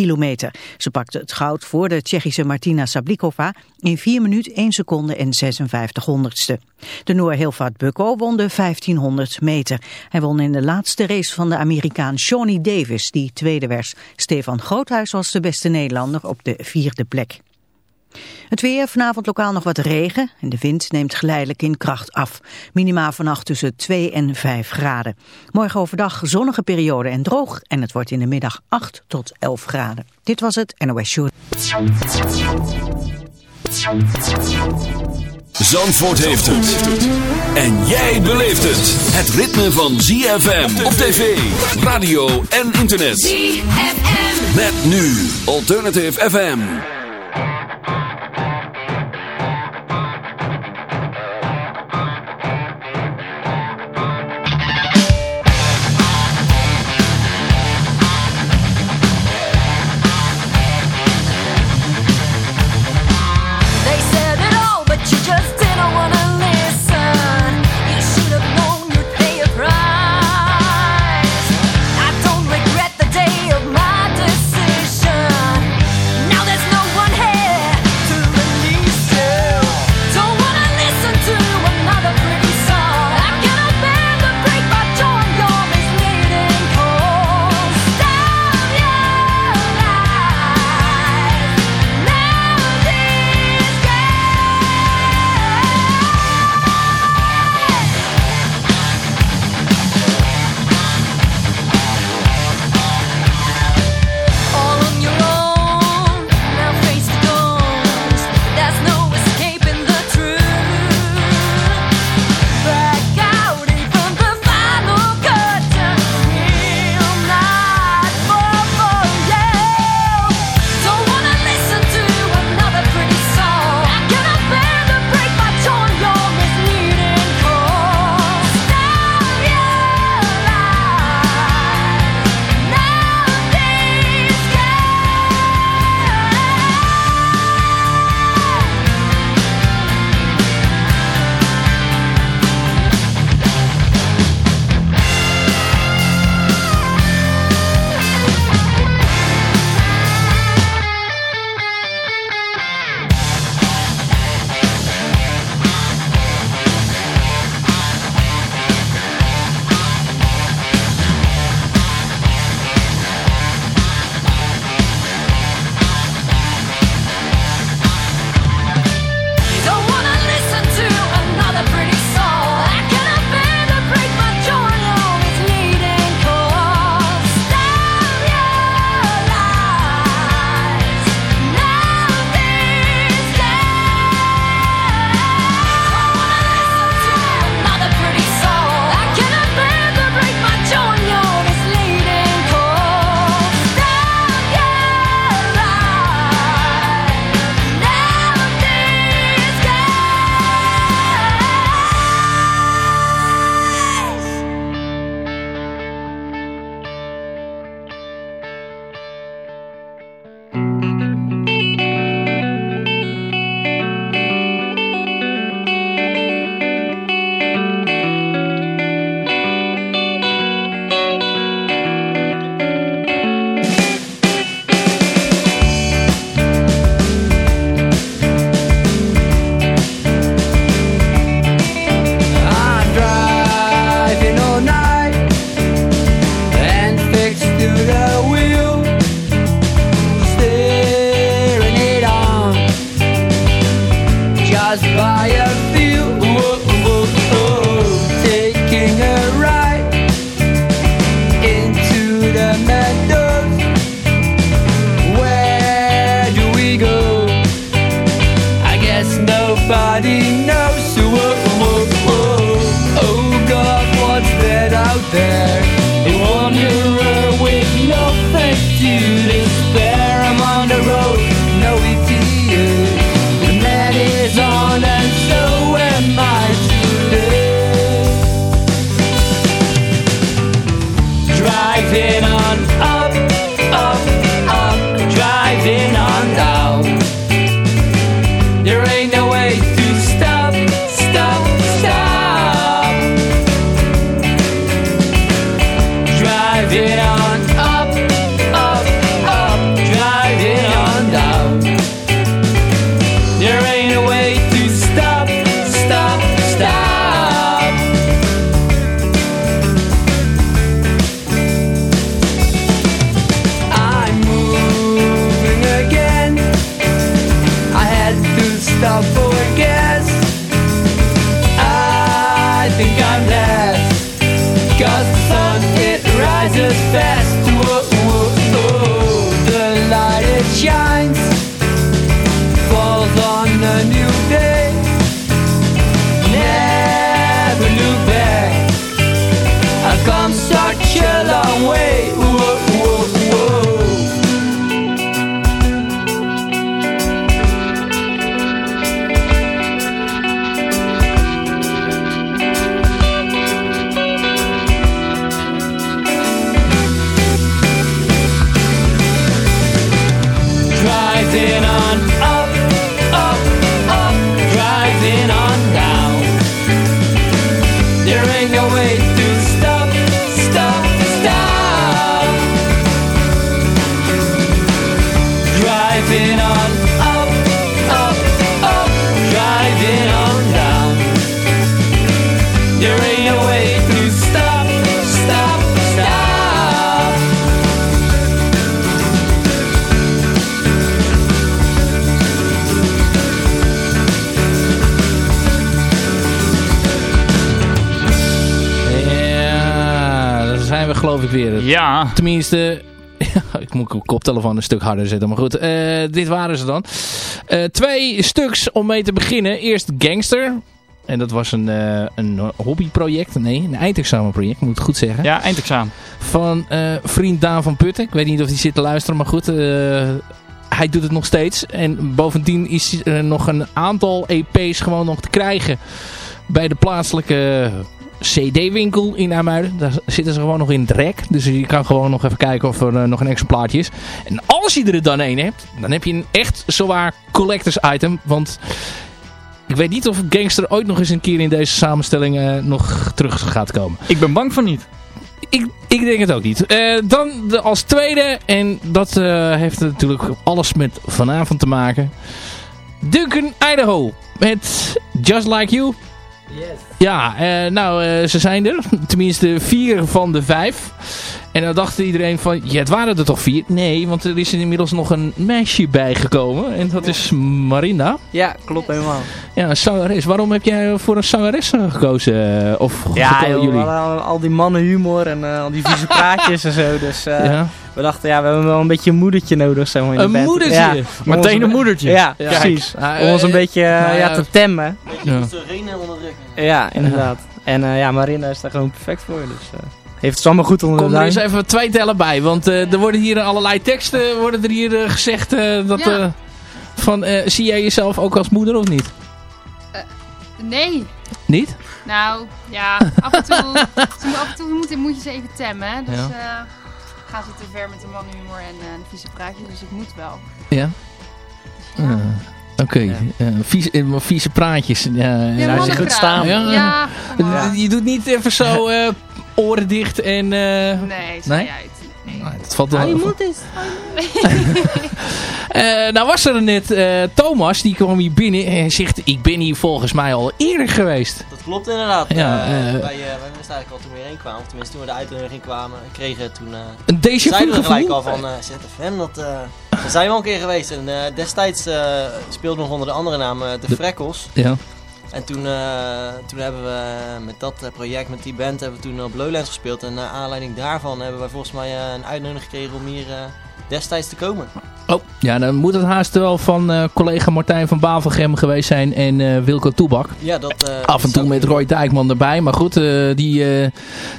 kilometer. Ze pakte het goud voor de Tsjechische Martina Sablikova in 4 minuten 1 seconde en 56 honderdste. De Noor Hilvaart Bukko won de 1500 meter. Hij won in de laatste race van de Amerikaan Shawnee Davis, die tweede werd. Stefan Groothuis was de beste Nederlander op de vierde plek. Het weer, vanavond lokaal nog wat regen en de wind neemt geleidelijk in kracht af. Minima vannacht tussen 2 en 5 graden. Morgen overdag zonnige periode en droog en het wordt in de middag 8 tot 11 graden. Dit was het NOS Show. Zandvoort heeft het. En jij beleeft het. Het ritme van ZFM op tv, radio en internet. ZFM. Met nu Alternative FM. Weer. Ja, Tenminste, ja, ik moet mijn koptelefoon een stuk harder zetten. Maar goed, eh, dit waren ze dan. Eh, twee stuks om mee te beginnen. Eerst Gangster. En dat was een, eh, een hobbyproject. Nee, een eindexamenproject, moet ik goed zeggen. ja, eindexamen. Van vriend Daan van Putten. Ik weet niet of hij zit te luisteren, maar goed. hij doet het nog steeds. En bovendien is er nog een aantal EP's gewoon nog te krijgen. Bij de plaatselijke CD-winkel in Amuiden. Daar zitten ze gewoon nog in het rek. Dus je kan gewoon nog even kijken of er eh, nog een exemplaartje is. En als je er dan één hebt, dan heb je een echt zowaar collectors item. Want ik weet niet of Gangster ooit nog eens een keer in deze samenstelling eh, nog terug gaat komen. Ik ben bang van niet. Ik, ik denk het ook niet. Eh, dan de, als tweede, en dat heeft natuurlijk alles met vanavond te maken. Duncan Idaho met Just Like You. Ja, eh, nou, eh, ze zijn er. Tenminste, vier van de vijf. En dan dacht iedereen van, ja, het waren er toch vier? Nee, want er is inmiddels nog een meisje bijgekomen. En dat is Marina. Ja, klopt helemaal. Ja, een zangeres. Waarom heb jij voor een zangeres eh, gekozen? Of Ja, joh, jullie? al, al die mannenhumor en eh, al die vieze praatjes en zo. Dus eh, Ja. We dachten, ja, we hebben wel een beetje een moedertje nodig. Zeg maar, in de Een band. moedertje? Ja, ons Meteen een moedertje. Ja, Ja. precies. Om ons een Eh, beetje eh, nou ja, ja. te temmen. Ja. Ja, inderdaad. En eh, ja, Marina is daar gewoon perfect voor. Dus eh, heeft het allemaal goed onder Kom de er duim. eens even twee tellen bij, want eh, er worden hier allerlei teksten worden er hier eh, gezegd eh, dat Ja. eh, van eh, zie jij jezelf ook als moeder of niet? Nee. Niet? Nou, ja, af en toe, ze moet- af en toe moet, moet je ze even temmen. Dus Ja. Gaan ze te ver met de mannenhumor en eh, de vieze praatjes, dus ik moet wel. Ja. Ja. Eh, Oké, Eh, vieze, eh, maar vieze praatjes. Ja, Ja, ja. ze goed staan. Ja. Ja. Je doet niet even zo eh, oren dicht en... eh, Nee, Nee? zei uit. Nou, dat valt wel. Ah, je moet eens. Eh, nou was er net eh, Thomas, die kwam hier binnen en zegt, ik ben hier volgens mij al eerder geweest. Dat klopt inderdaad. Ja, Eh, wij, eh, wij wisten eigenlijk al toen we hierheen kwamen. Of tenminste toen we de uitnodiging kwamen, kregen toen... eh Een déjà zeiden we gelijk al van ZFM, dat, eh daar zijn we al een keer geweest. En eh, destijds eh speelden we nog onder de andere naam eh, De, De- Freckles. Ja. En toen, eh, toen hebben we met dat eh, project, met die band, hebben we toen op Lowlands gespeeld. En naar aanleiding daarvan hebben wij volgens mij eh, een uitnodiging gekregen om hier destijds te komen. Oh, ja, dan moet het haast wel van eh, collega Martijn van Bavelgem geweest zijn en eh, Wilco Toebak. Ja, dat... eh, Af en toe met. Roy Dijkman erbij, maar goed, eh, die, eh,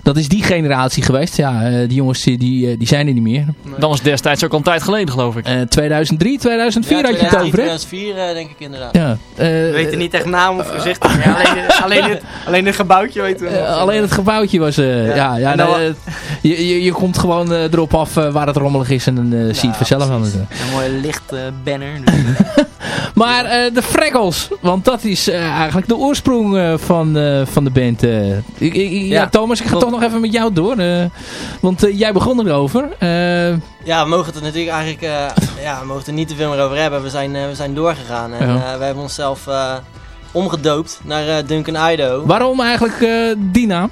dat is die generatie geweest. Ja, eh, die jongens die, die, die zijn er niet meer. Dan was destijds ook al een tijd geleden, geloof ik. Eh 2003, 2004 Ja, had je het over, hè? 2004 eh, denk ik inderdaad. Ja, eh, We weten niet echt naam of gezicht. Ja, alleen, alleen, het, alleen het gebouwtje weten we alleen het gebouwtje was... eh, ja, Ja. ja, nou, je, je, je komt gewoon erop af waar het rommelig is en dan eh, zie je het vanzelf aan. het. Een mooie licht eh, banner. Maar eh, de Freckles, want dat is eh, eigenlijk de oorsprong eh, van, eh, van de band. eh. Ik- ik- ja, Thomas, ik ga toch nog even met jou door. eh, want eh, jij begon erover. Eh, Ja, we mogen het er natuurlijk eigenlijk eh, ja, we mogen er niet te veel meer over hebben. We zijn, eh, we zijn doorgegaan en eh, we hebben onszelf eh, omgedoopt naar eh, Duncan Ido. waarom eigenlijk eh, die naam?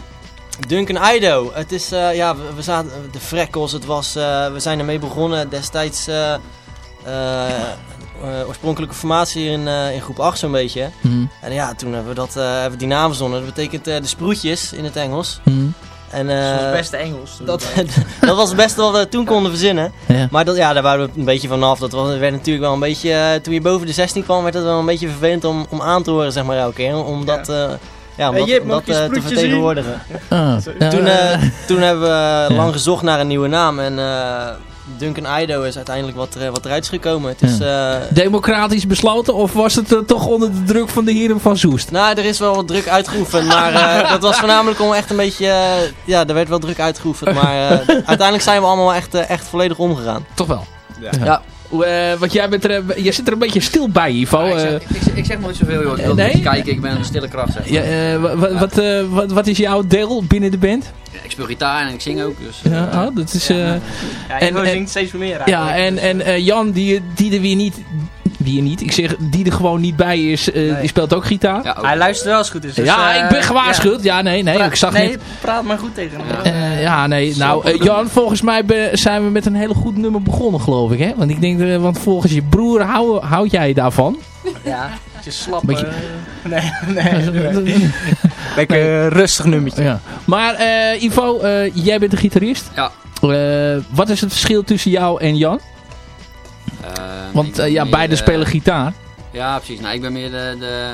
Duncan Ido, het is, eh, ja, we, we zaten, de freckles, het was, eh, we zijn ermee begonnen destijds, eh, eh, eh, oorspronkelijke formatie in, eh, in groep 8 zo'n beetje. Hm, En ja, toen hebben we, dat, eh, hebben we die naam verzonnen. Dat betekent eh, de sproetjes in het Engels. hm, En, eh, dat is beste Engels. dat, dat was het beste wat we toen konden verzinnen. ja. Maar dat, ja, daar waren we een beetje vanaf. Dat was, werd natuurlijk wel een beetje, eh, toen je boven de 16 kwam, werd het wel een beetje vervelend om, om aan te horen, zeg maar, elke keer. Om dat, eh, ja, om Hey, dat, om eh, te vertegenwoordigen. Ah, Toen, eh, eh, toen hebben we Ja. lang gezocht naar een nieuwe naam. En eh, Duncan Ido is uiteindelijk wat, er, wat eruit is gekomen. Het is, eh, democratisch besloten of was het eh, toch onder de druk van de heren van Soest? nou, er is wel wat druk uitgeoefend. Maar eh, dat was voornamelijk om echt een beetje... ja, er werd wel druk uitgeoefend. Maar eh, uiteindelijk zijn we allemaal echt, echt volledig omgegaan. Toch wel. Ja. Hoe, eh, want jij, bent er, eh, jij zit er een beetje stil bij, Ivo. ik, Eh, zeg, ik, zeg- ik zeg maar niet zoveel, joh. Ik wil Nee? niet kijken, ik ben een stille kracht, zeg. ja, eh, wa- wa- wat, eh, wat, wat is jouw deel binnen de band? Ja, Ik speel gitaar en ik zing ook, dus... Ja, oh, dat is... eh, Ja, En- Ivo en- zingt steeds meer ja, en, Dus, en eh, Jan, die, die er weer niet... Die er niet, ik zeg, die er gewoon niet bij is, eh, Nee. die speelt ook gitaar. ja, ook. Hij luistert wel eens goed. Dus, ja, dus, ik ben eh, gewaarschuwd. Ja, nee, nee, ik zag nee, niet. praat maar goed tegen hem. Eh, ja, nee. Nou, eh, Jan, volgens mij be- zijn we met een hele goed nummer begonnen, geloof ik. Hè? Want ik denk, eh, want volgens je broer hou, houd jij daarvan. Ja, beetje slap. Beetje- eh, nee, nee, nee. Lekker eh, rustig nummertje. ja. Maar eh, Ivo, eh, jij bent de gitarist. Ja. Eh, wat is het verschil tussen jou en Jan? Eh, Want eh, ja, beide de- spelen gitaar. Ja, precies. Nou, ik ben meer de... de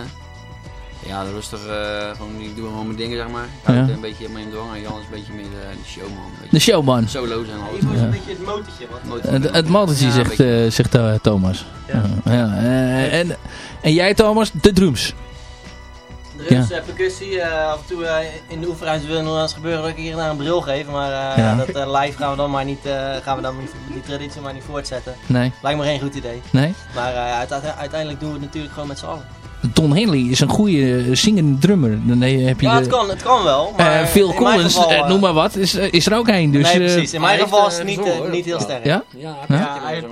ja, de rustige... eh, gewoon, ik doe gewoon mijn dingen, zeg maar. Ik Ja. een beetje met hem dwang. En Jan is een beetje meer de, de showman. Een De showman. solo's en alles. Een beetje het motortje. Wat Het, het mannetje Ja, een zegt, eh, zegt Thomas. Ja. En, en jij Thomas, de drums. Drums, eh, percussie, eh, af en toe eh, in de oefenruimte wil er nog wel eens gebeuren dat ik hier naar een bril geef. Maar eh, Ja. dat eh, live gaan we dan maar niet, eh, gaan we dan niet, die traditie maar niet voortzetten. Nee, Lijkt me geen goed idee. nee. Maar eh, uite- uiteindelijk doen we het natuurlijk gewoon met z'n allen. Don Henley is een goede eh, zingende drummer. Dan eh, heb je Ja, het kan, het kan wel. Maar Eh, Phil Collins, geval, eh, eh, noem maar wat, is, eh, is er ook een. Dus, nee, eh, precies. In mijn geval is het eh, niet, eh, niet heel sterk. Ja? Ja, Ja, hij heeft,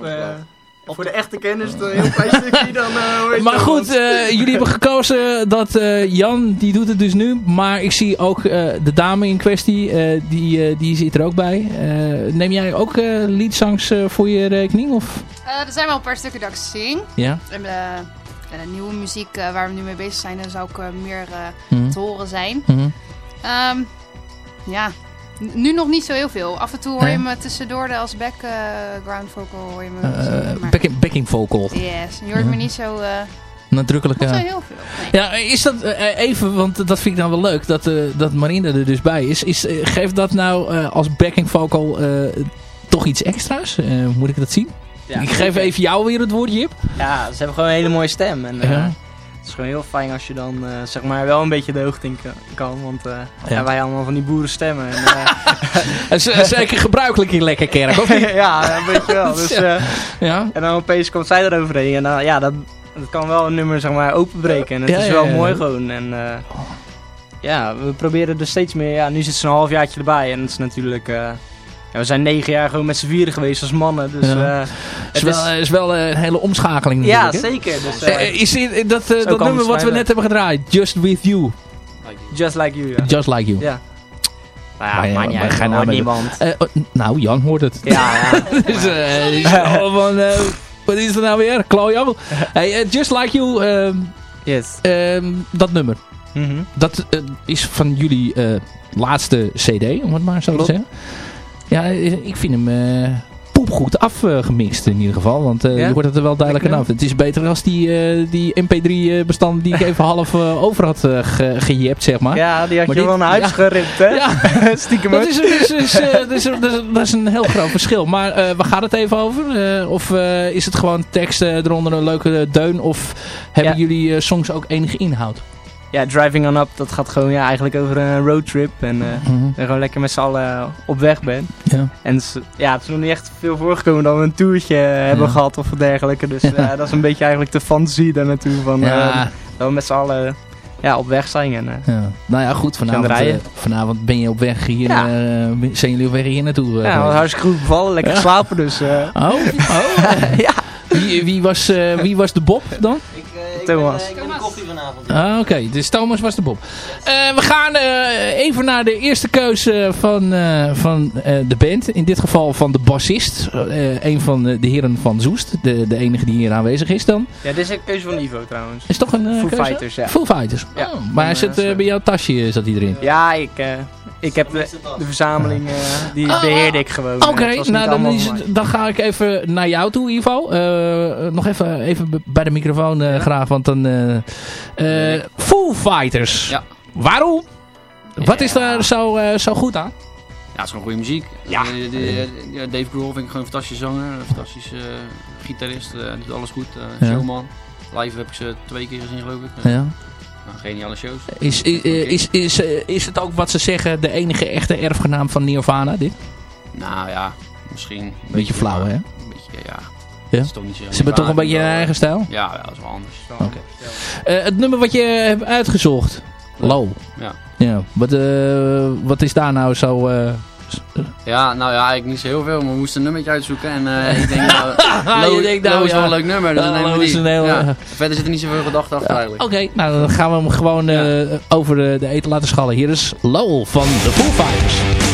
eh, voor de echte kennis een heel klein stukje dan... eh, hoe heet Maar goed, eh, jullie hebben gekozen dat eh, Jan, die doet het dus nu. Maar ik zie ook eh, de dame in kwestie, eh, die, die zit er ook bij. Eh, neem jij ook eh liedzangs eh, voor je rekening? Of? Eh, er zijn wel een paar stukken dat ik zing. Ja? En, eh, en de nieuwe muziek eh, waar we nu mee bezig zijn, daar zou ik eh, meer eh, Mhm. te horen zijn. Mhm. Ehm, ja, nu nog niet zo heel veel. Af en toe hoor je Nee. me tussendoor de als background vocal hoor je me Eh, zingen, maar- backing, backing vocal. Yes, je hoort me niet zo, eh Nadrukkelijk. niet zo eh. heel veel. Nee. Ja, is dat eh, even, want dat vind ik dan wel leuk, dat, eh dat Marina er dus bij is. is eh, geeft dat nou eh, als backing vocal eh, toch iets extra's? Eh, moet ik dat zien? Ja, ik geef even jou weer het woord, Jip. Ja, ze hebben gewoon een hele mooie stem. En, eh, Ja. Het is gewoon heel fijn als je dan eh, zeg maar wel een beetje de hoogte in ka- kan. Want eh, Ja. wij allemaal van die boerenstemmen. En, eh, Dat is eh, zeker gebruikelijk in Lekkerkerk, of niet? ja, een beetje wel. Dus, Ja. en dan opeens komt zij eroverheen. En dan, ja, dat, dat kan wel een nummer zeg maar openbreken. En het Ja, is wel mooi gewoon. En ja, we proberen er steeds meer. Ja, nu zit ze een halfjaartje erbij. En het is natuurlijk... ja, we zijn negen jaar gewoon met z'n vieren geweest als mannen. Dus Ja. eh, is het wel, is... is wel een hele omschakeling Ja, hè? zeker. Dus, Eh, is dat, eh, dat nummer wat we net hebben gedraaid, Just With You, just like you, ja. Just Like You. Ja. Nou ja, Maar ja, nou niemand. Oh, nou, Jan hoort het. Ja, ja. dus, is al van, eh, wat is er nou weer? Klooiappel. hey, Just Like You, ehm, Yes. ehm, dat nummer. Mhm. Dat is van jullie laatste cd, om het maar zo Klopt. te zeggen. Ja, eh, ik vind hem eh poepgoed afgemixt in ieder geval. Want eh, Ja? je hoort het er wel duidelijk aan af. Het is beter als die, die mp3 bestanden die ik even half over had ge gejept, zeg maar. Ja, die had Maar je dit- wel naar huis ja. geript, hè? Ja. Stiekem Dat is, is, is, dat, is, dat, een heel groot verschil. Maar waar gaat het even over? Of is het gewoon tekst eronder een leuke deun? Of hebben Ja. jullie songs ook enige inhoud? Ja, Driving On Up, dat gaat gewoon ja, eigenlijk over een roadtrip. En eh Mhm. en gewoon lekker met z'n allen op weg ben. Ja. En het is, ja, het is nog niet echt veel voorgekomen dat we een toertje hebben Ja. gehad of dergelijke. Dus Ja. eh, dat is een beetje eigenlijk de fantasie daar naartoe. Van, eh, dat we met z'n allen ja, op weg zijn. En, eh, ja. Nou ja, goed. Vanavond, eh, vanavond ben je op weg hier. Ja. eh, zijn jullie op weg hier naartoe? eh, ja, geweest? hartstikke goed bevallen, lekker Ja. slapen. Dus eh, Oh, oh. ja. Wie, wie, was, eh, wie was de Bob dan? Thomas. ik de koffie vanavond. Ah, Oké, dus Thomas was de Bob. Eh, we gaan eh, even naar de eerste keuze van, eh, van eh, de band. In dit geval van de bassist. Eh, een van de, heren van Zoest. De, de enige die hier aanwezig is dan. ja, dit is een keuze van Ivo trouwens. Is toch een eh, Foo keuze? Fighters, ja. Foo Fighters. Ja. Oh, maar hij zit bij jouw tasje zat hij erin. Ja, ik, eh, ik heb de, de verzameling, eh, die Ah, beheerde ik gewoon. Oké, Eh, niet nou dan, is dan ga ik even naar jou toe, Ivo. Eh, nog even, even bij de microfoon eh, Ja. graag, want dan... eh, eh, Foo Fighters. Ja. Waarom? Wat is daar zo, eh, zo goed aan? Ja, het is gewoon goede muziek. Ja. De- de- ja, Dave Grohl vind ik gewoon een fantastische zanger. Een fantastische gitarist. eh, doet alles goed. eh, Ja. Showman. Live heb ik ze twee keer gezien geloof ik. Ja. Nou, geniale shows. Is, is, eh, is, is, eh, is het ook wat ze zeggen de enige echte erfgenaam van Nirvana, dit? Nou ja, misschien... Een Beetje flauw, hè? Een beetje, ja. Is toch niet zo Ze hebben toch een beetje een eigen stijl? Ja, ja, dat is wel anders. Oké. Eh, het nummer wat je hebt uitgezocht. Low. Ja. Ja. Wat, eh, wat is daar nou zo... eh, Ja, nou ja, eigenlijk niet zo heel veel, maar we moesten een nummertje uitzoeken. En eh, ik denk, nou, denkt, nou, Low is ja. wel een leuk nummer, dus dan nemen we die. heel, Ja. eh, Verder zit er niet zoveel gedachte achter eigenlijk. Oké, nou dan gaan we hem gewoon eh, over de, de eten laten schallen. Hier is Lowell van de Foo Fighters.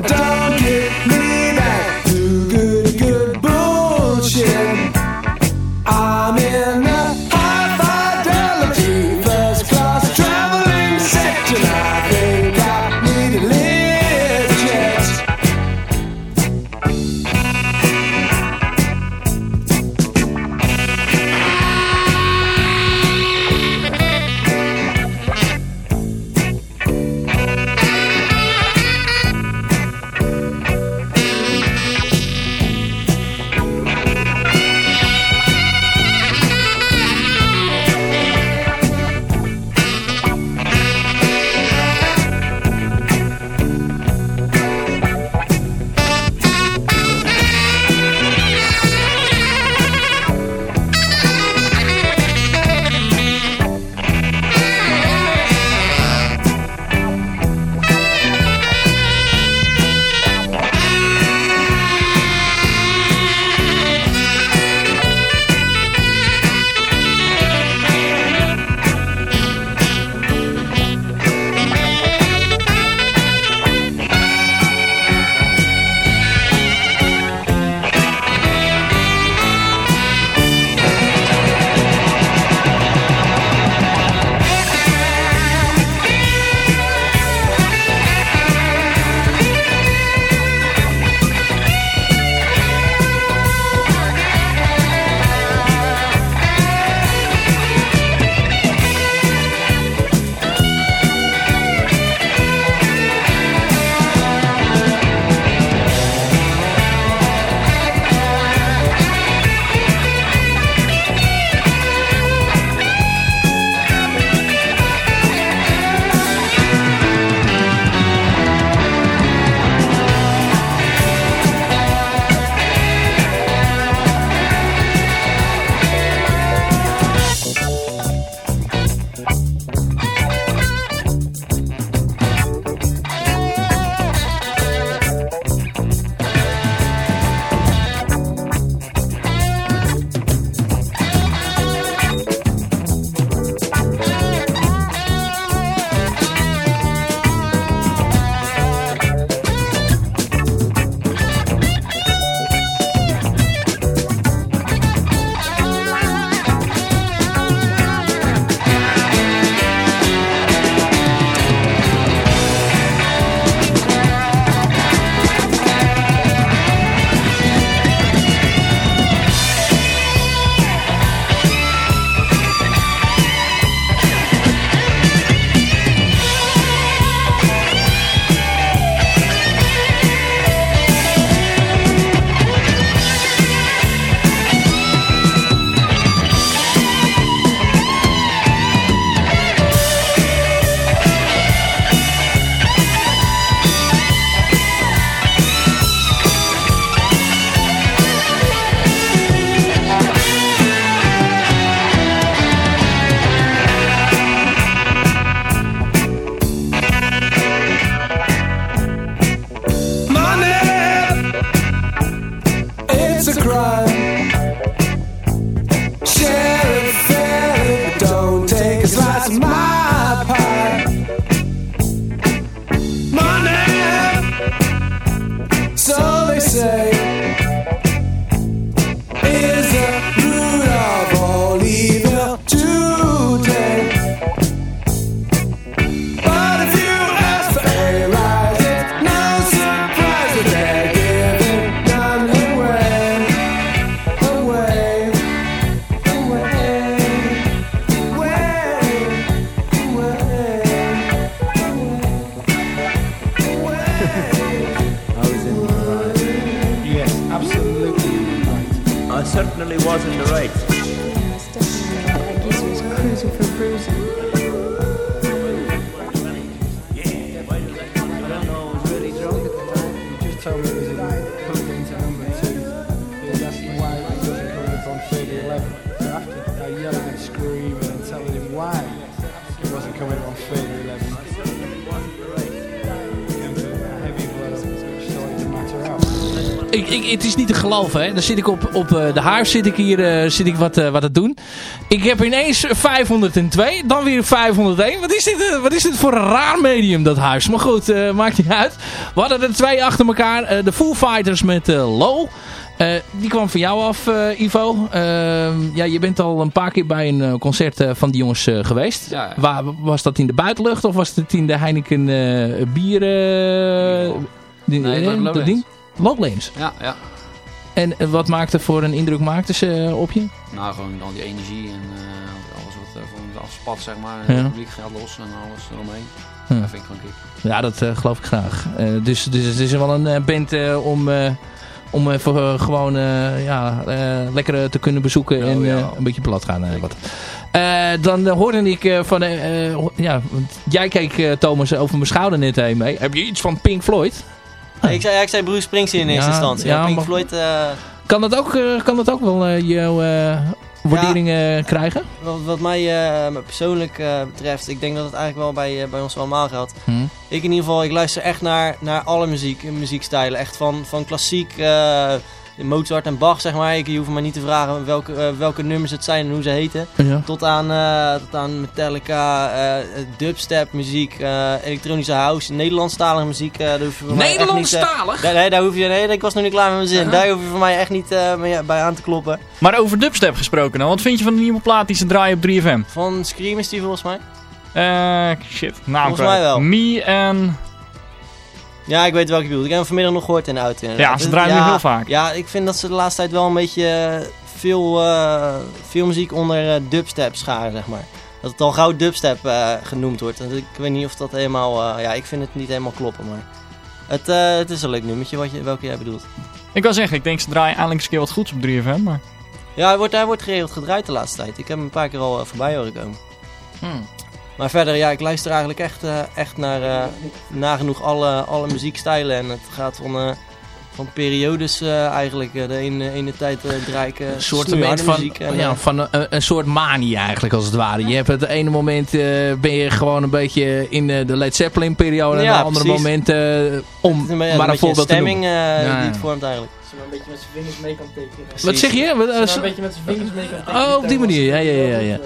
down say. Geloven, hè. Dan zit ik op, op eh, de huis, zit ik hier eh, zit ik wat, eh, wat te doen. Ik heb ineens 502, dan weer 501. Wat is dit, wat is dit voor een raar medium, dat huis? Maar goed, maakt niet uit. We hadden er twee achter elkaar. De Foo Fighters met Low. Die kwam van jou af, Ivo. Ehm, ja, je bent al een paar keer bij een concert van die jongens geweest. Ja. Waar, was dat in de buitenlucht of was het in de Heineken bier... die- Nee, dat ding? Lowlands. Ja, ja. En eh, wat maakte voor een indruk maakten ze eh, op je? Nou, gewoon al die energie en eh, alles wat uh, van het afspat, zeg maar. Ja. Het publiek gaat los en alles eromheen. Ja. Dat vind ik gewoon kick. Ja, dat geloof ik graag. Dus, dus het is wel een band om, om even gewoon ja, eh, lekker te kunnen bezoeken en ja. een beetje plat gaan. wat. Dan hoorde ik van... ja, want jij keek Thomas over mijn schouder net heen mee. Heb je iets van Pink Floyd? Ik zei, ja, ik zei Bruce Springsteen in eerste instantie. ja, Pink Floyd, eh, Kan dat ook, eh, kan dat ook wel eh, jouw waardering krijgen? wat, wat mij persoonlijk betreft, ik denk dat het eigenlijk wel bij, bij ons allemaal geldt. Hm. Ik in ieder geval, ik luister echt naar, naar alle muziek, muziekstijlen. Echt van, van klassiek, Mozart en Bach, zeg maar. Ik, je hoeft me niet te vragen welke, eh, welke nummers het zijn en hoe ze heten. Ja. Tot aan, eh, tot aan Metallica, eh, dubstep muziek, eh, elektronische house, Nederlandstalige muziek. eh, daar hoef je voor mij echt niet, Nederlandstalig? nee, daar hoef je, nee, ik was nog niet klaar met mijn zin. Daar hoef je voor mij echt niet eh, mee- bij aan te kloppen. Maar over dubstep gesproken dan. Wat vind je van de nieuwe plaat die ze draaien op 3FM? Van Scream is die volgens mij. Eh, shit, naam Volgens mij wel. Me en... Ja, ik weet welke je bedoelt. Ik heb hem vanmiddag nog gehoord in de auto. inderdaad. Ja, ze draaien nu heel vaak. Ja, ik vind dat ze de laatste tijd wel een beetje eh, veel, eh, veel muziek onder eh, dubstep scharen, zeg maar. Dat het al gauw dubstep genoemd wordt. Dus ik weet niet of dat helemaal... ja, ik vind het niet helemaal kloppen, maar... Het, het is een leuk nummertje, wat je, welke jij bedoelt. Ik wil zeggen, ik denk ze draaien eindelijk eens een keer wat goeds op 3FM, maar... Ja, hij wordt, hij wordt geregeld gedraaid de laatste tijd. Ik heb hem een paar keer al voorbij horen komen. Hmm. Maar verder, ja, ik luister eigenlijk echt, eh, echt naar eh, nagenoeg alle, alle muziekstijlen. En het gaat van, eh, van periodes eigenlijk. De ene, ene tijd eh, draai ik Een soort van, muziek. En, ja, van een, een soort manie eigenlijk als het ware. Je hebt het ene moment ben je gewoon een beetje in de Led Zeppelin periode. en het andere precies. moment om een, maar een een voorbeeld te stemming noemen. eh, Ja, die het vormt eigenlijk. Je maar een beetje met zijn vingers mee kan tekenen. Wat zeg je? Wat, eh, je zo- maar een beetje met zijn vingers mee kan tekenen. Oh, op die manier. Ja, ja, ja. ja.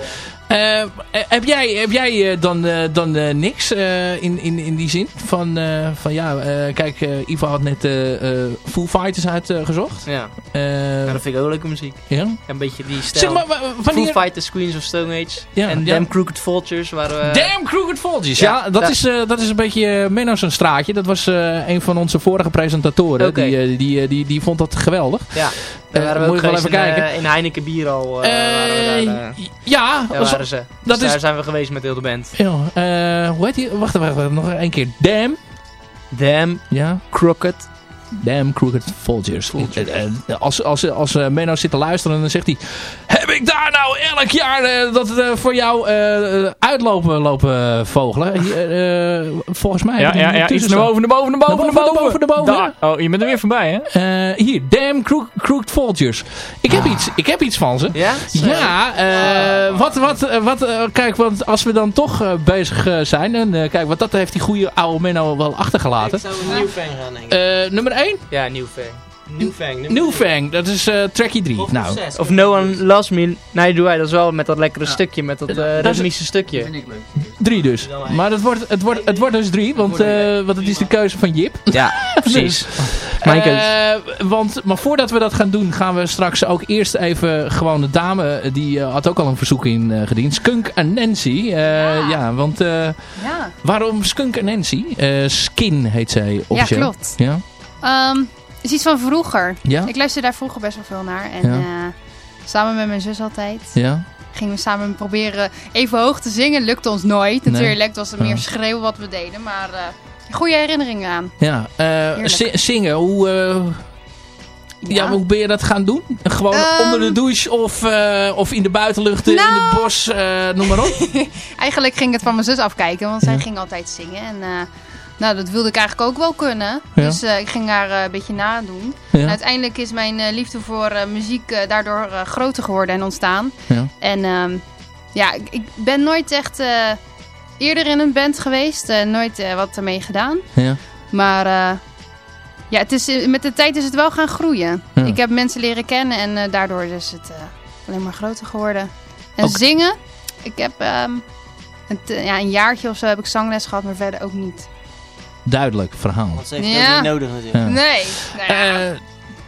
Eh, eh, heb jij, heb jij eh, dan, eh, dan eh, niks eh, in, in, in die zin? Van, eh, van ja, eh, kijk, eh, Ivo had net eh, eh, Foo Fighters uitgezocht. Ja. Eh, ja, dat vind ik ook leuke muziek. ja? Een beetje die stijl. Zeg maar. Foo Fighters, Queens of Stone Age. Ja, en ja. Damn Crooked Vultures. Waar we, Damn Crooked Vultures. Ja, Ja, dat, is, eh, dat is een beetje uh, Menno zijn straatje. Dat was eh, een van onze vorige presentatoren. Oké. Die, eh, die, eh, die, die vond dat geweldig. Ja, Eh, daar waren we moet ook wel even in, kijken. eh, in Heineken bier al. eh, waren we daar, eh, ja, daar waren ze. dat Dus is- daar zijn we geweest met heel de band. Ja, eh, hoe heet die? Wacht even, nog een keer. Damn. Damn Ja. Crooked. Damn Crooked Vultures. Eh, eh, Als, als, als eh, Menno zit te luisteren, dan zegt hij... Heb ik daar nou elk jaar eh, dat voor jou eh, uitlopen lopen vogelen? Eh, volgens mij... Ja, ja, ja, iets naar boven, naar boven, naar boven, Naar naar boven, boven. naar boven, naar boven. Oh, je bent er weer voorbij, hè? Eh, hier, Damn Crook, Crooked Vultures. Ik heb, iets, ik heb iets van ze. Ja? Ja, eh, wat, wat, wat, kijk, want als we dan toch eh, bezig zijn, en kijk, wat dat heeft die goede oude Menno wel achtergelaten. Ik zou een nieuw fan gaan, denk ik. Eh, nummer 1, Ja, nieuw fan. Nieuw fan. New Fang, dat is eh trackie 3. Of Nou, zes. Of No One Loves Me. Nee, doe hij. Dat is wel met dat lekkere stukje. Met dat eh dat is- ritmische stukje. vind ik leuk. 3 dus. Maar het wordt, het, wordt, het wordt dus 3, want, eh, want het is de keuze van Jip. Ja, precies. Mijn keuze. Eh, want, maar voordat we dat gaan doen, gaan we straks ook eerst even gewoon de dame, eh, die eh, had ook al een verzoek ingediend. Skunk en Nancy. Eh, ja. want eh, Ja. waarom Skunk en Nancy? Eh, Skin heet zij officieel. klopt. Ja, Ehm, is iets van vroeger. ja, Ik luisterde daar vroeger best wel veel naar. En Ja. eh, samen met mijn zus altijd. ja. Gingen we samen proberen even hoog te zingen. Lukte ons nooit. Natuurlijk, het was Ja. meer schreeuwen wat we deden. Maar eh, goede herinneringen aan. Ja, eh, zingen, hoe, ja. Ja. hoe ben je dat gaan doen? Gewoon Ehm. onder de douche of, of in de buitenlucht, in Nou. het bos, eh, noem maar op? Eigenlijk ging het van mijn zus afkijken, want zij ging altijd zingen. En nou, dat wilde ik eigenlijk ook wel kunnen. Ja. Dus eh, ik ging haar eh, een beetje nadoen. Ja. En uiteindelijk is mijn eh, liefde voor muziek daardoor groter geworden en ontstaan. Ja. En ehm, ja, ik, ik ben nooit echt eerder in een band geweest. nooit wat ermee gedaan. Ja. Maar ja, het is, met de tijd is het wel gaan groeien. Ik heb mensen leren kennen en daardoor is het alleen maar groter geworden. En zingen, ik heb ehm, het, eh, ja, een jaartje of zo heb ik zangles gehad, maar verder ook niet. Duidelijk verhaal. Ze heeft Ja. niet nodig natuurlijk. Ja. Nee, nou ja, Eh,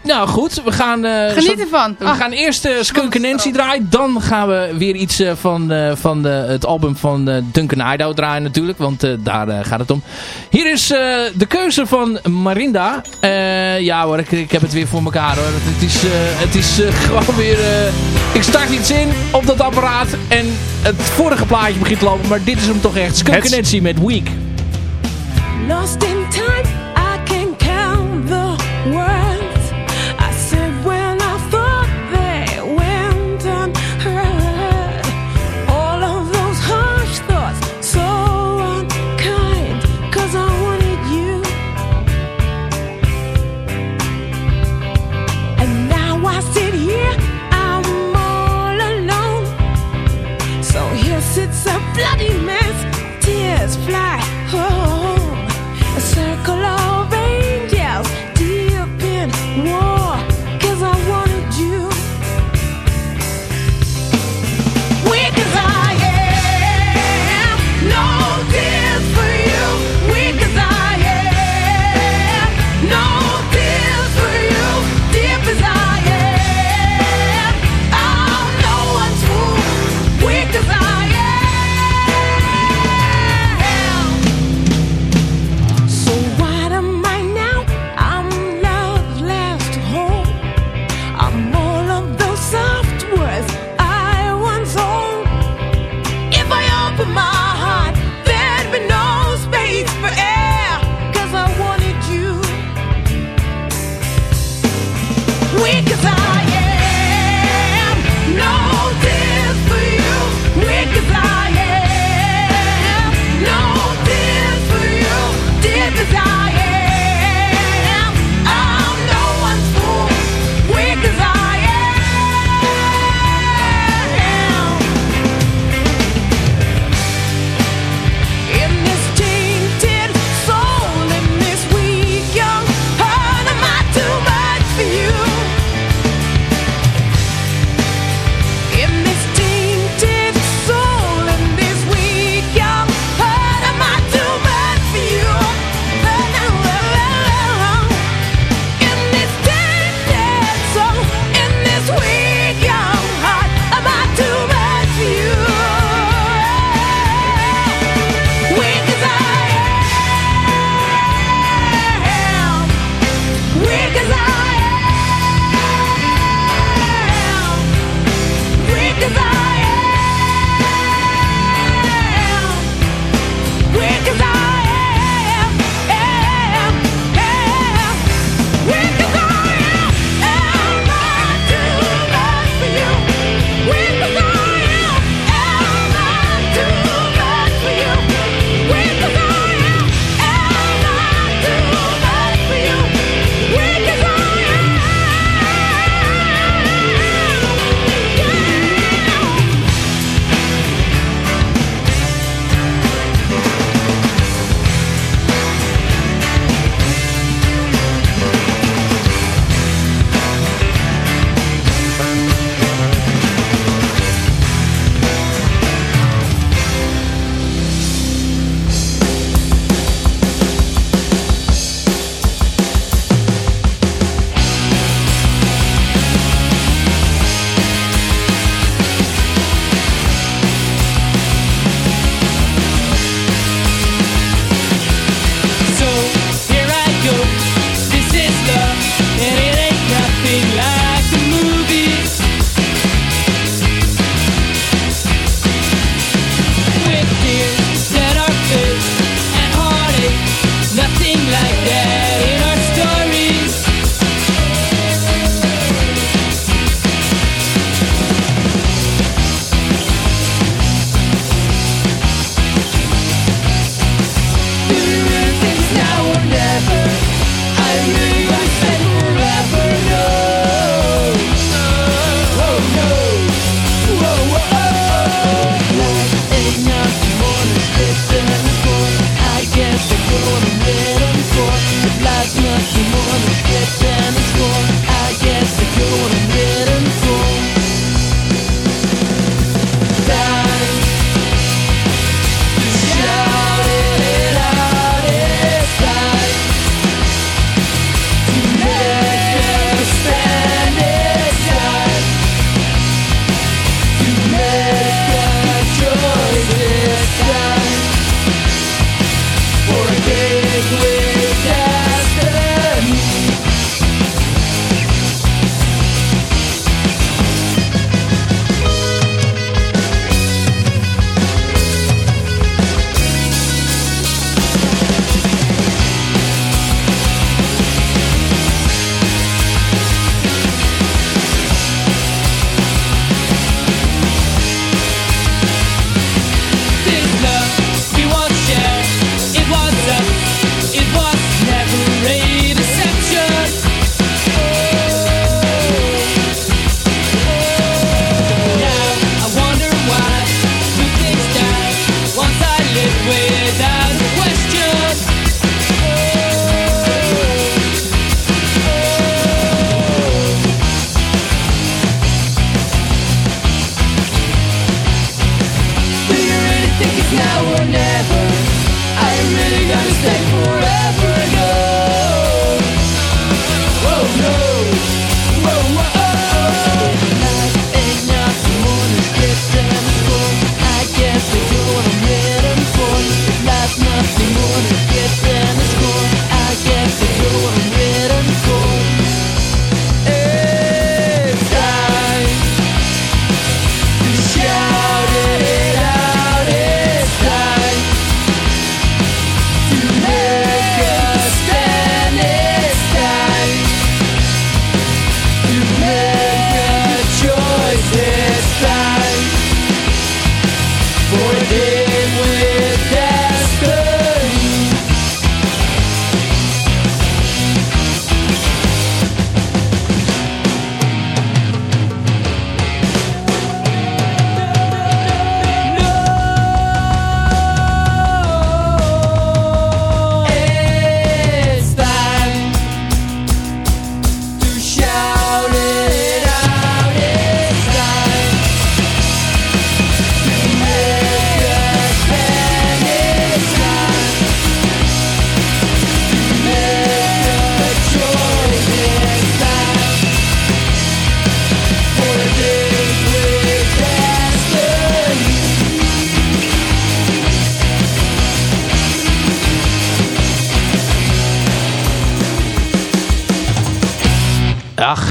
nou goed, we gaan... eh, geniet ervan. We gaan eerst uh, Skunk Nancy draaien. Dan gaan we weer iets eh, van, eh, van de, het album van eh, Duncan Idaho draaien natuurlijk. Want eh, daar gaat het om. Hier is eh, de keuze van Marinda. Eh, ja hoor, ik, ik heb het weer voor elkaar hoor. Het is, eh, het is eh, gewoon weer... eh, ik start iets in op dat apparaat. En het vorige plaatje begint te lopen. Maar dit is hem toch echt. Skunk Nancy met Week. Lost in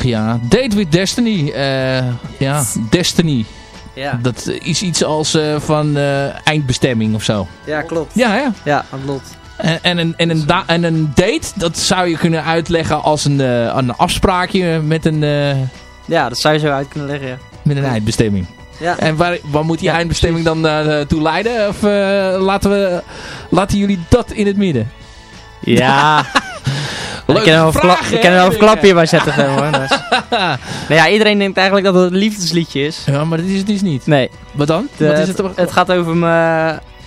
Ja, Date with Destiny. Eh, ja, Destiny. Ja. Dat is iets als eh, van eh, eindbestemming of zo. Ja, klopt. Ja, ja. Ja, het lot. En, en, een, en, een da- en een date, dat zou je kunnen uitleggen als een, eh, een afspraakje met een, eh, Ja, dat zou je zo uit kunnen leggen, ja. met een eindbestemming. Ja. En waar, waar moet die Ja, eindbestemming dan eh, toe leiden? Of eh, laten, we, laten jullie dat in het midden? Ja. Leuke ik kan er vraag, ik kan er wel een klapje bij zetten. zeg hoor. Dus. nou ja, iedereen denkt eigenlijk dat het een liefdesliedje is. Ja, maar dat is het dus niet. Nee. Wat dan? De- Wat is het, het? het gaat over, me,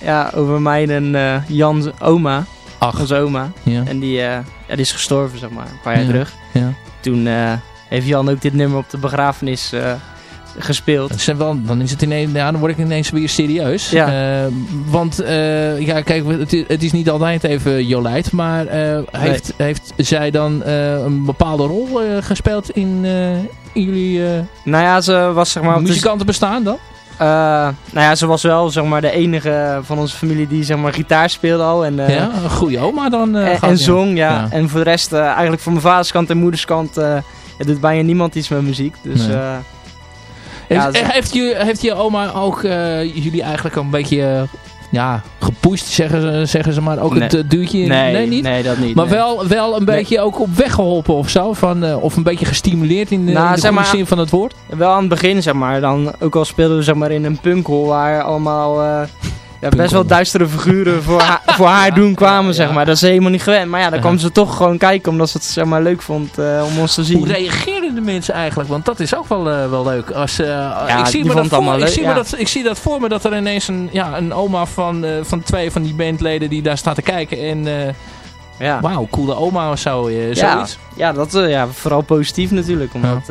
ja, over mij en eh Jan's oma. Ach. Onze oma. Ja. En die, eh, ja, die is gestorven, zeg maar, een paar jaar Ja. terug. Ja. Toen eh, heeft Jan ook dit nummer op de begrafenis eh, gespeeld. Dat zijn wel, dan, is het ineens, ja, dan word ik ineens weer serieus. Ja. Eh, want eh, ja, kijk, het is, het is niet altijd even Jolijt, maar eh, heeft, heeft zij dan een bepaalde rol gespeeld in, in jullie Nou ja, ze was zeg maar... muzikanten bestaan dan? Eh, nou ja, ze was wel zeg maar, de enige van onze familie die zeg maar, gitaar speelde al. En, ja, een goede oma dan. en, zong, ja. Ja. En voor de rest, eigenlijk van mijn vaders kant en moeders kant, ja, doet bijna niemand iets met muziek. Dus Nee. Heeft, je, heeft je oma ook eh, jullie eigenlijk een beetje ja, gepusht, zeggen ze, zeggen ze maar, ook Nee. het eh, duwtje in? nee, niet? nee, dat niet. Maar nee. wel, wel een Nee. beetje ook op weg geholpen of zo? Van, eh, of een beetje gestimuleerd in de, Nou, in de zeg goede maar- zin van het woord? Wel aan het begin, zeg maar. Dan, ook al speelden we zeg maar, in een punkhol waar allemaal ja, best wel duistere figuren voor, haar- voor haar doen kwamen, zeg maar. Dat is ze helemaal niet gewend. Maar ja, dan kwam ze toch gewoon kijken omdat ze het zeg maar, leuk vond om ons te zien. Hoe reageerden de mensen eigenlijk? Want dat is ook wel, eh, wel leuk. Als, eh, ik, zie me dat voor, ik, zie me ja. dat, ik zie dat voor me dat er ineens een, ja, een oma van, eh, van twee van die bandleden die daar staat te kijken. En Ja. wauw, coole oma of zo. ja, zoiets. ja, dat ja, vooral positief natuurlijk. Omdat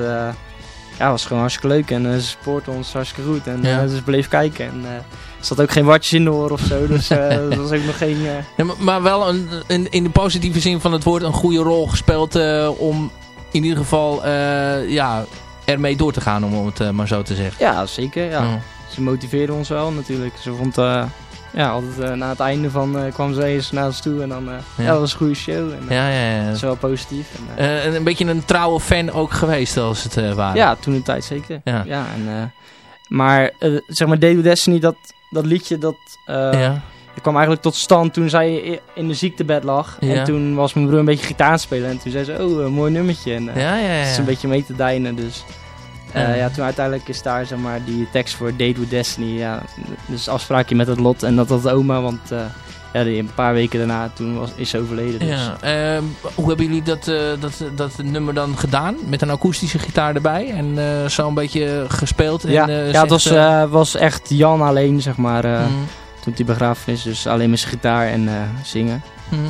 ja, het was gewoon hartstikke leuk en ze supporten ons hartstikke goed. En Ja. ze bleef kijken. En er zat ook geen watjes in de oren of zo. Dus dat was ook nog geen... Ja, maar, maar wel een, een, in de positieve zin van het woord een goede rol gespeeld om in ieder geval eh, ja, ermee door te gaan, om het eh, maar zo te zeggen. ja, zeker. Ja. Ja. Ze motiveerde ons wel natuurlijk. Ze vond... eh, ja, altijd na het einde van kwam ze eens naar ons toe en dan... Ja. ja. dat was een goede show. En, Ja, ja, ja. Dat is wel positief. En, een, beetje een trouwe fan ook geweest als het eh ware. ja, toen de tijd zeker. Ja. en, eh, maar zeg maar, Day Destiny, dat, dat liedje, dat... Ja. Het kwam eigenlijk tot stand toen zij in de ziektebed lag. Ja. En toen was mijn broer een beetje gitaar spelen. En toen zei ze, oh, een mooi nummertje. En eh, Ja, ja, ja. het is een beetje mee te dijnen. Dus eh, Ja. toen uiteindelijk is daar zeg maar, die tekst voor Date with Destiny. Ja, dus afspraakje met het lot. En dat had oma, want eh, ja, die een paar weken daarna toen was, is ze overleden. Dus. Ja, ehm, hoe hebben jullie dat, dat, dat nummer dan gedaan? Met een akoestische gitaar erbij en zo een beetje gespeeld? En, ja, ja het was, was echt Jan alleen, zeg maar, eh, Toen die begrafenis. Dus alleen met zijn gitaar en eh, zingen. Mhm.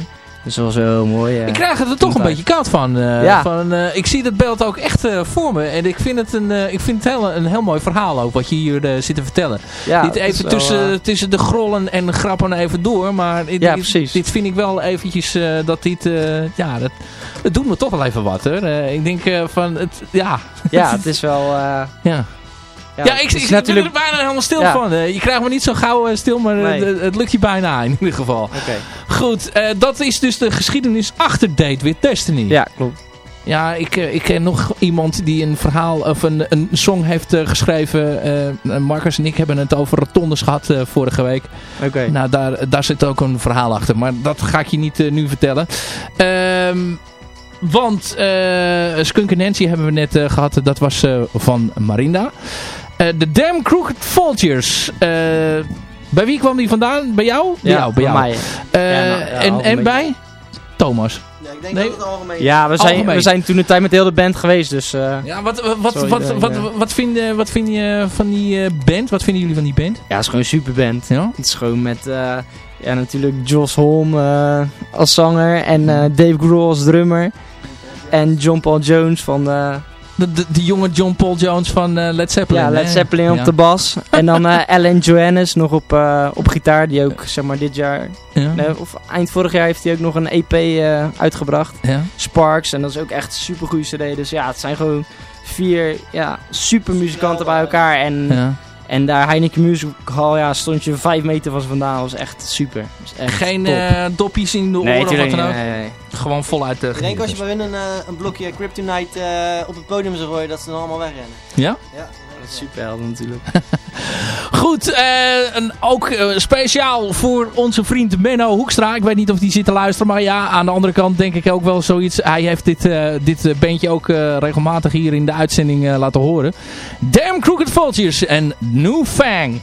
Dus dat was wel heel mooi. eh, Ik krijg er toch een beetje koud van. eh, Ja. van eh, ik zie dat beeld ook echt eh, voor me. En ik vind het, een, eh, ik vind het heel, een heel mooi verhaal ook, wat je hier eh, zit te vertellen. Ja, is even wel, tussen, tussen de grollen en de grappen even door. Maar dit, Ja, dit- precies. dit vind ik wel eventjes eh, dat dit... eh, ja, dat, het doet me toch wel even wat hoor. Eh, ik denk eh, van... Het, ja. Ja, het is wel... eh, ja. Ja, Ja, ik, ik, ik ben natuurlijk- er bijna helemaal stil Ja. van. Je krijgt me niet zo gauw eh, stil, maar eh, Nee. het, het lukt je bijna in ieder geval. Oké. Goed, eh, dat is dus de geschiedenis achter Date with Destiny. Ja, klopt. Ja, ik, ik ken nog iemand die een verhaal of een, een song heeft geschreven. Eh, Marcus en ik hebben het over rotondes gehad eh, vorige week. Oké. Nou, daar, daar zit ook een verhaal achter. Maar dat ga ik je niet nu vertellen. Ehm, want Skunk and Nancy hebben we net eh, gehad. Dat was van Marinda. Eh, De Damn Crooked Vultures. Eh, bij wie kwam die vandaan? Bij jou? Bij Ja, jou, bij jou. mij. Eh, Ja, nou, ja, en, en bij? Thomas. Ja, ik denk Nee. dat het algemeen Ja, we zijn, Algemeen. we zijn toen de tijd met heel de band geweest, dus... eh, Ja, wat, wat, wat, Sorry, wat, wat, wat, vind, je- wat vind je van die eh, band? Wat vinden jullie van die band? ja, het is gewoon een superband. Ja? Het is gewoon met, eh, ja, natuurlijk Josh Holm eh, als zanger en eh, Dave Grohl als drummer. En John Paul Jones van eh, De, de, die jonge John Paul Jones van eh, Led Zeppelin. ja? Led Zeppelin op Ja. de bas. En dan eh Alan Johannes nog op, eh, op gitaar, die ook zeg maar dit jaar, Ja. nee, of eind vorig jaar heeft hij ook nog een EP uitgebracht. Ja. Sparks. En dat is ook echt super goede CD. Dus ja, het zijn gewoon vier ja, super muzikanten bij elkaar. En. En daar Heineken Music Hall, ja, stond je vijf meter van ze vandaan. Dat was echt super. Dat was echt Geen eh, doppies in de oren nee, of wat dan ook? Nee, nee. Gewoon voluit uh, Ik denk als je bij hun een, eh, een blokje Kryptonite eh, op het podium zou gooien, dat ze dan allemaal wegrennen. Ja? Ja. Dat is super helder natuurlijk. Goed, eh, ook eh, speciaal voor onze vriend Menno Hoekstra. Ik weet niet of die zit te luisteren, maar ja, aan de andere kant denk ik ook wel zoiets. Hij heeft dit, eh, dit eh, bandje ook regelmatig hier in de uitzending laten horen. Damn Crooked Vultures en New Fang.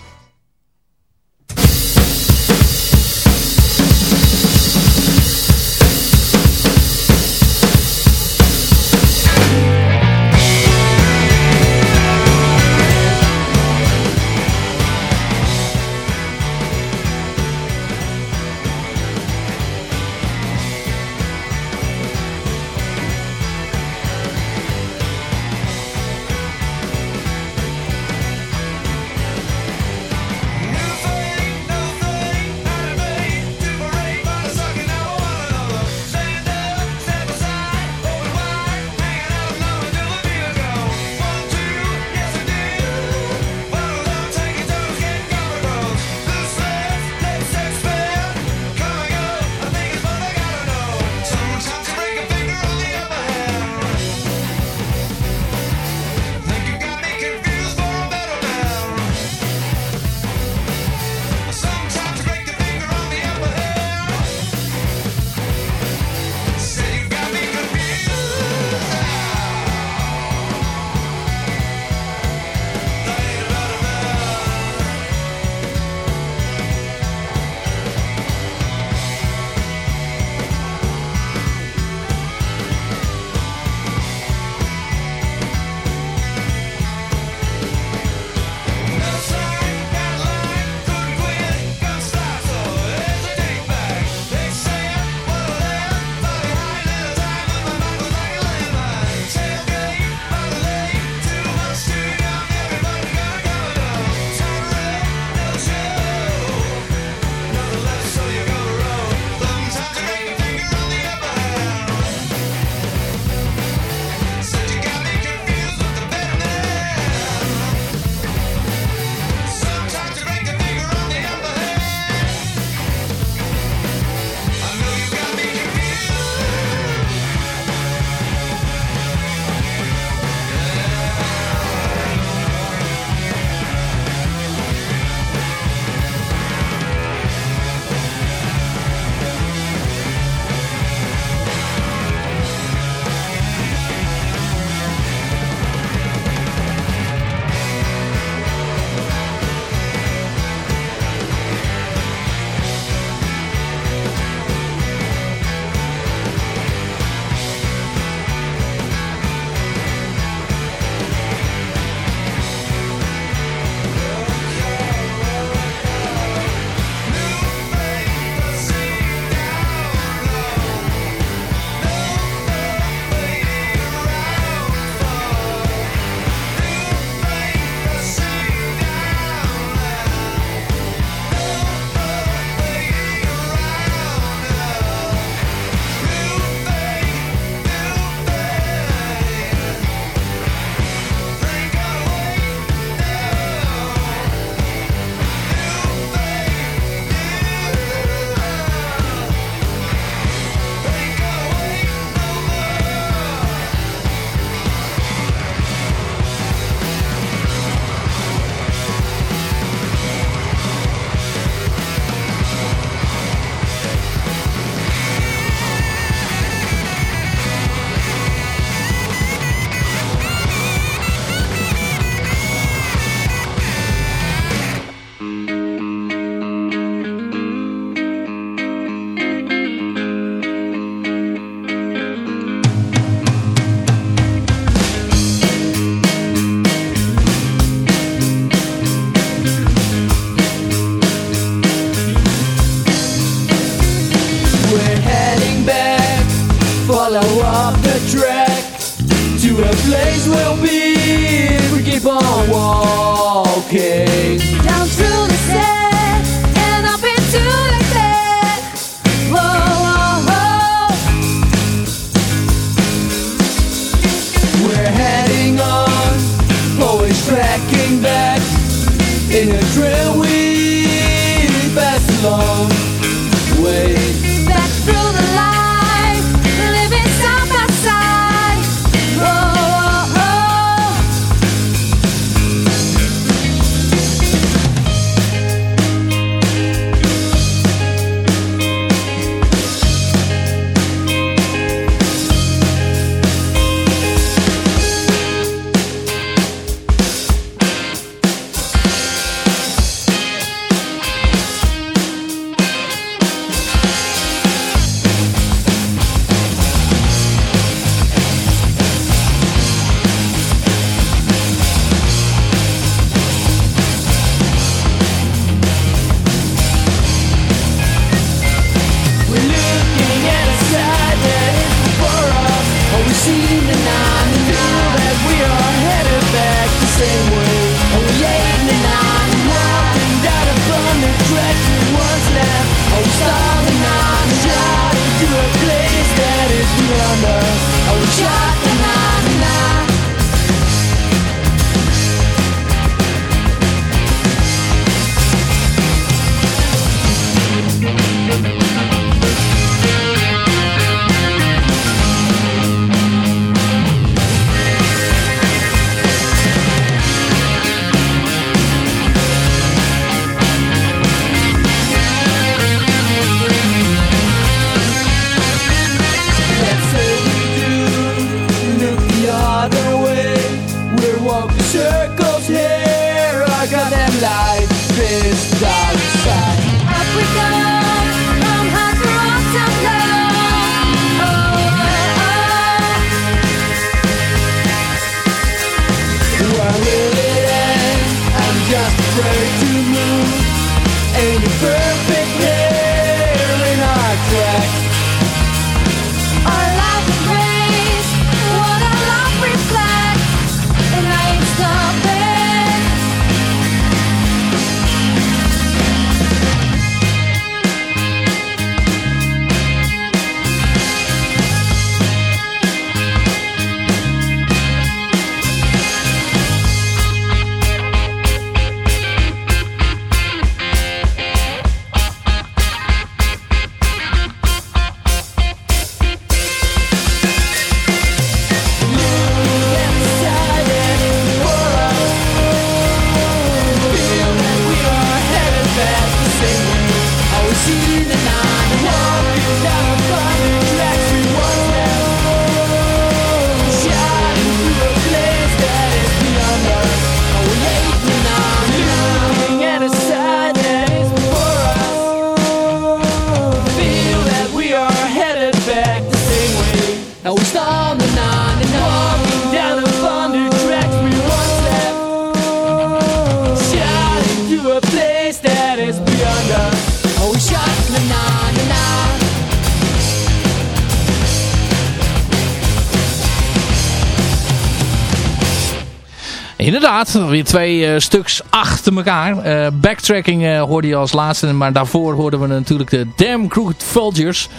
Weer twee eh, stuks achter elkaar. Eh, backtracking eh, hoorde je als laatste, maar daarvoor hoorden we natuurlijk de Damn Crooked Vultures.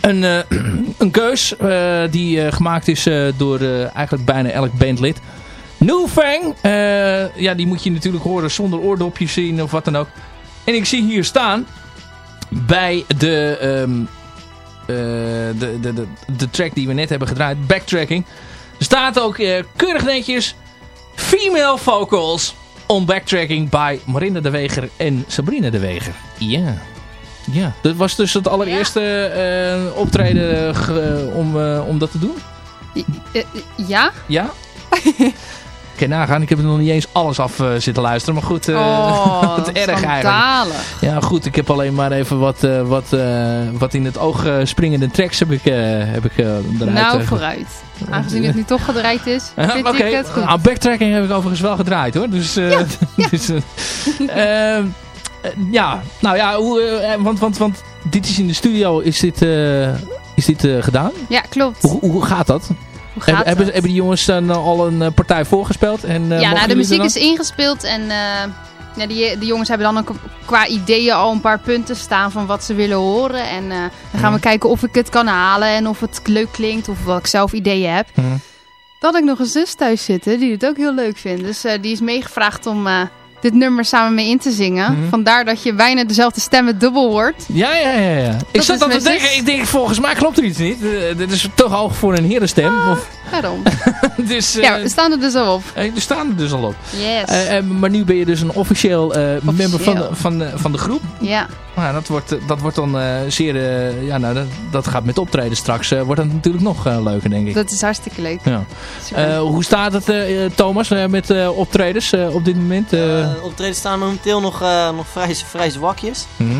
Een, een keus die gemaakt is door eigenlijk bijna elk bandlid. New Fang, ja, die moet je natuurlijk horen zonder oordopjes zien of wat dan ook. En ik zie hier staan bij de, ehm, eh, de, de, de, de track die we net hebben gedraaid, backtracking. Staat ook keurig netjes female vocals on backtracking by Marinda de Weger en Sabrina de Weger. Ja. Ja, dat was dus het allereerste eh, optreden ge- om, eh, om dat te doen? Eh, Ja? Ja? Nagaan. Ik heb er nog niet eens alles af eh, zitten luisteren. Maar goed, Oh, wat erg eigenlijk. Ja, goed. Ik heb alleen maar even wat, eh, wat, wat in het oog springende tracks heb ik, heb ik eruit. Nou, vooruit. Aangezien het nu toch gedraaid is, Ja, vind Oké, ik het goed. aan backtracking heb ik overigens wel gedraaid hoor. Dus, eh, dus, eh, ehm, eh, ja, nou ja, hoe, want, want, want dit is in de studio, is dit, is dit gedaan? Ja, klopt. Hoe, hoe gaat dat? Hebben, hebben, dat? die jongens dan al een eh, partij voorgespeeld? En, eh, ja, nou, de muziek is ingespeeld en eh, ja, die, die jongens hebben dan ook qua ideeën al een paar punten staan van wat ze willen horen. En eh, dan gaan we kijken of ik het kan halen en of het leuk klinkt of wat ik zelf ideeën heb. Mhm. Dan had ik nog een zus thuis zitten die het ook heel leuk vindt. Dus eh, die is meegevraagd om eh, dit nummer samen mee in te zingen. Mhm. Vandaar dat je bijna dezelfde stemmen dubbel hoort. Ja, ja, ja. ja. ik zat aan te denken, ik denk volgens mij klopt er iets niet. Eh, dit is te hoog voor een herenstem. Ah. Of, Daarom. dus, eh, ja, we staan er dus al op. eh, er staan er dus al op. Yes. Eh, eh, maar nu ben je dus een officieel, eh, member van de, Officieel. van, de, van de groep. ja. Nou, dat wordt, eh, dat wordt dan eh, zeer... eh, ja, nou, dat, dat gaat met optreden straks. eh, wordt dat natuurlijk nog eh, leuker, denk ik. Dat is hartstikke leuk. Ja. Eh, hoe staat het, eh, eh, Thomas, eh, met eh, optredens eh, op dit moment? Eh? Eh, optreden staan momenteel nog, eh, nog vrij, vrij zwakjes. Mhm.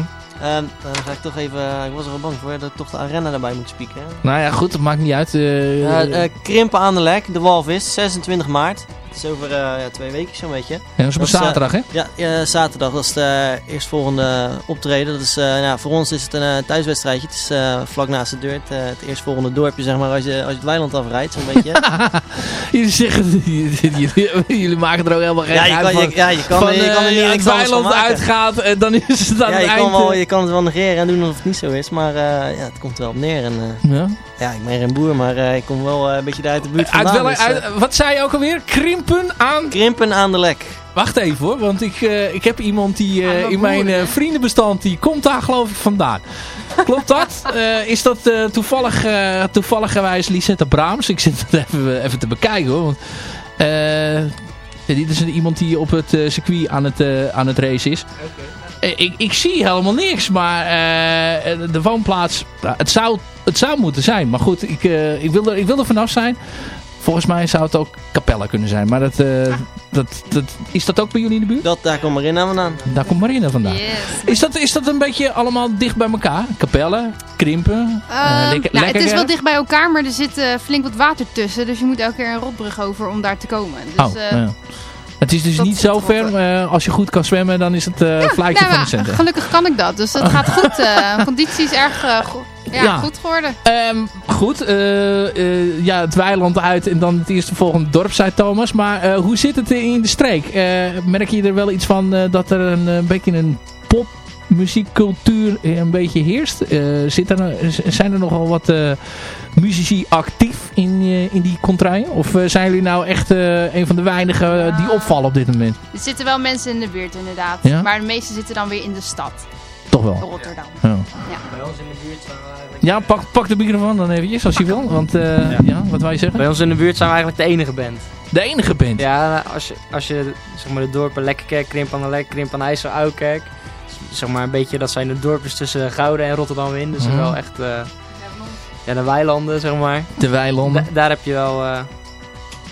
Ehm, dan ga ik toch even, ik was er al bang voor dat ik toch de arena erbij moet spieken. Nou ja, goed, dat maakt niet uit. eh, Krimpen aan de Lek, de Walvis, 26 maart. Het is over eh, ja, twee weken zo'n beetje. Ja, dat is op Dat eh, zaterdag, hè? Ja, zaterdag. Dat is de eerstvolgende optreden. Dat is, eh, ja, voor ons is het een eh, thuiswedstrijdje. Het is eh, vlak naast de deur. Het, eh, het eerstvolgende dorpje, zeg maar, als je, als je het weiland afrijdt, zo'n beetje. Jullie zeggen, jullie, jullie maken er ook helemaal geen Ja, je uit kan- van. je- ja, je kan- van, je kan er eh, niet het weiland uitgaat en dan is het aan ja, het eind. kan, wel, eh, je kan het wel negeren en doen alsof het niet zo is. Maar eh, ja, het komt er wel op neer. En, eh, Ja. Ja, ik ben geen boer, maar eh, ik kom wel eh, een beetje daar uit de buurt Uit vandaan. wel, dus, uit, eh, wat zei je ook alweer? Krimpen aan... Krimpen aan de lek. Wacht even hoor, want ik, eh, ik heb iemand die eh, de in mijn eh, hè? vriendenbestand, die komt daar geloof ik vandaan. Klopt dat? Eh, is dat eh, toevallig, eh toevalligerwijs Lisette Braams? Ik zit het even, even te bekijken hoor. Want, eh, dit is een- iemand die op het eh, circuit aan het, eh, aan het race is. Eh, Ik, ik zie helemaal niks, maar eh, de woonplaats, nou, het, zou, het zou moeten zijn. Maar goed, ik, eh, ik, wil er, ik wil er vanaf zijn. Volgens mij zou het ook Capella kunnen zijn. Maar dat, eh, dat, dat, is dat ook bij jullie in de buurt? Dat, daar komt Marina vandaan. Daar komt Marina vandaan. Yes. Is dat, is dat een beetje allemaal dicht bij elkaar? Capelle, Krimpen? eh, Ehm, lekker- nou, het is wel dicht bij elkaar, maar er zit eh, flink wat water tussen. Dus je moet elke keer een rotbrug over om daar te komen. Dus, Oh, eh, ja. Het is dus dat niet zo ver. eh, als je goed kan zwemmen, dan is het ja, fluitje nou, van de centen. gelukkig kan ik dat. Dus het gaat goed. eh conditie is erg go- ja, Ja. goed geworden. Ehm, goed, ja, het weiland uit en dan het eerste volgende dorp, zei Thomas. Maar hoe zit het in de streek? Merk je er wel iets van dat er een, beetje een popmuziekcultuur eh, een beetje heerst? Eh, zit er, zijn er nogal wat eh, muzici actief in, eh, in die contraien? Of zijn jullie nou echt eh, een van de weinigen die opvallen op dit moment? Er zitten wel mensen in de buurt inderdaad. Ja? Maar de meeste zitten dan weer in de stad. Toch wel. Rotterdam. Ja. Ja. Bij ons in de buurt zijn we eigenlijk... Ja, pak, pak de microfoon dan eventjes als je wil. Want eh, ja. wat wou je zeggen? Bij ons in de buurt zijn we eigenlijk de enige band. De enige band. Ja, nou, als je, als je zeg maar de dorpen Lekkerkerk, Krimp aan de Lek, Krimp aan de IJssel, Oudekerk. Zeg maar een beetje, dat zijn de dorpjes tussen Gouden en Rotterdam in. Dus Mhm. wel echt, eh, ja, de weilanden zeg maar. De weilanden. Da- daar heb je wel, eh,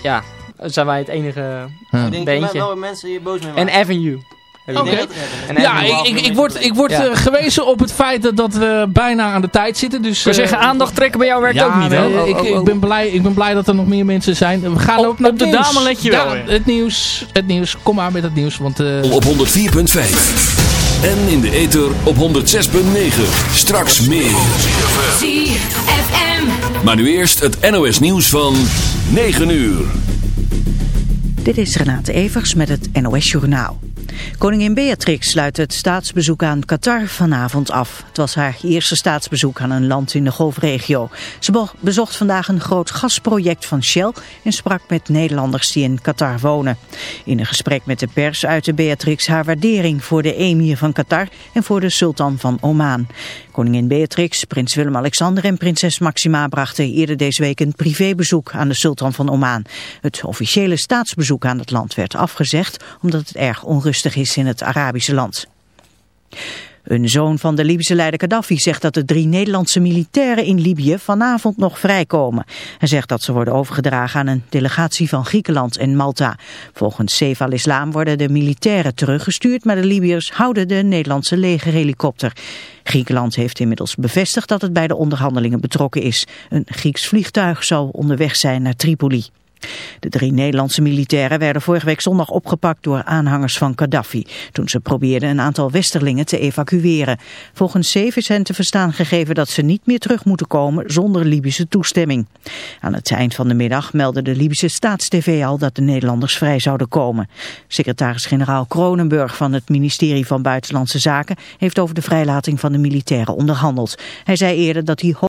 ja, zijn wij het enige Ja. Ik denk dat bandje. wel mensen hier boos mee En maken. Avenue. Heb je Oké. Ik nog? denk dat- En Ja, Avenue. ik, ik, ik word, ik word Ja. eh, gewezen op het feit dat, dat we bijna aan de tijd zitten. Dus, eh, zeggen, aandacht trekken bij jou werkt ja, ook niet, hè? ik, ik, ben blij, ik ben blij dat er nog meer mensen zijn. We gaan Op- ook naar op de dame let je wel, Ja, het nieuws, het nieuws. Kom maar met het nieuws. Want, eh, Op 104.5. En in de ether op 106.9. Straks meer. ZFM. Maar nu eerst het NOS nieuws van 9 uur. Dit is Renate Evers met het NOS Journaal. Koningin Beatrix sluit het staatsbezoek aan Qatar vanavond af. Het was haar eerste staatsbezoek aan een land in de golfregio. Ze be- bezocht vandaag een groot gasproject van Shell en sprak met Nederlanders die in Qatar wonen. In een gesprek met de pers uitte Beatrix haar waardering voor de emir van Qatar en voor de sultan van Oman. Koningin Beatrix, prins Willem-Alexander en prinses Maxima brachten eerder deze week een privébezoek aan de sultan van Oman. Het officiële staatsbezoek aan het land werd afgezegd omdat het erg onrustig is in het Arabische land. Een zoon van de Libische leider Gaddafi zegt dat de drie Nederlandse militairen in Libië vanavond nog vrijkomen. Hij zegt dat ze worden overgedragen aan een delegatie van Griekenland en Malta. Volgens Saif al-Islam worden de militairen teruggestuurd, maar de Libiërs houden de Nederlandse legerhelikopter. Griekenland heeft inmiddels bevestigd dat het bij de onderhandelingen betrokken is. Een Grieks vliegtuig zal onderweg zijn naar Tripoli. De drie Nederlandse militairen werden vorige week zondag opgepakt door aanhangers van Gaddafi, toen ze probeerden een aantal westerlingen te evacueren. Volgens is hen te verstaan gegeven dat ze niet meer terug moeten komen zonder Libische toestemming. Aan het eind van de middag meldde de Libische staatstv al dat de Nederlanders vrij zouden komen. Secretaris-generaal Kronenburg van het ministerie van Buitenlandse Zaken heeft over de vrijlating van de militairen onderhandeld. Hij zei eerder dat hij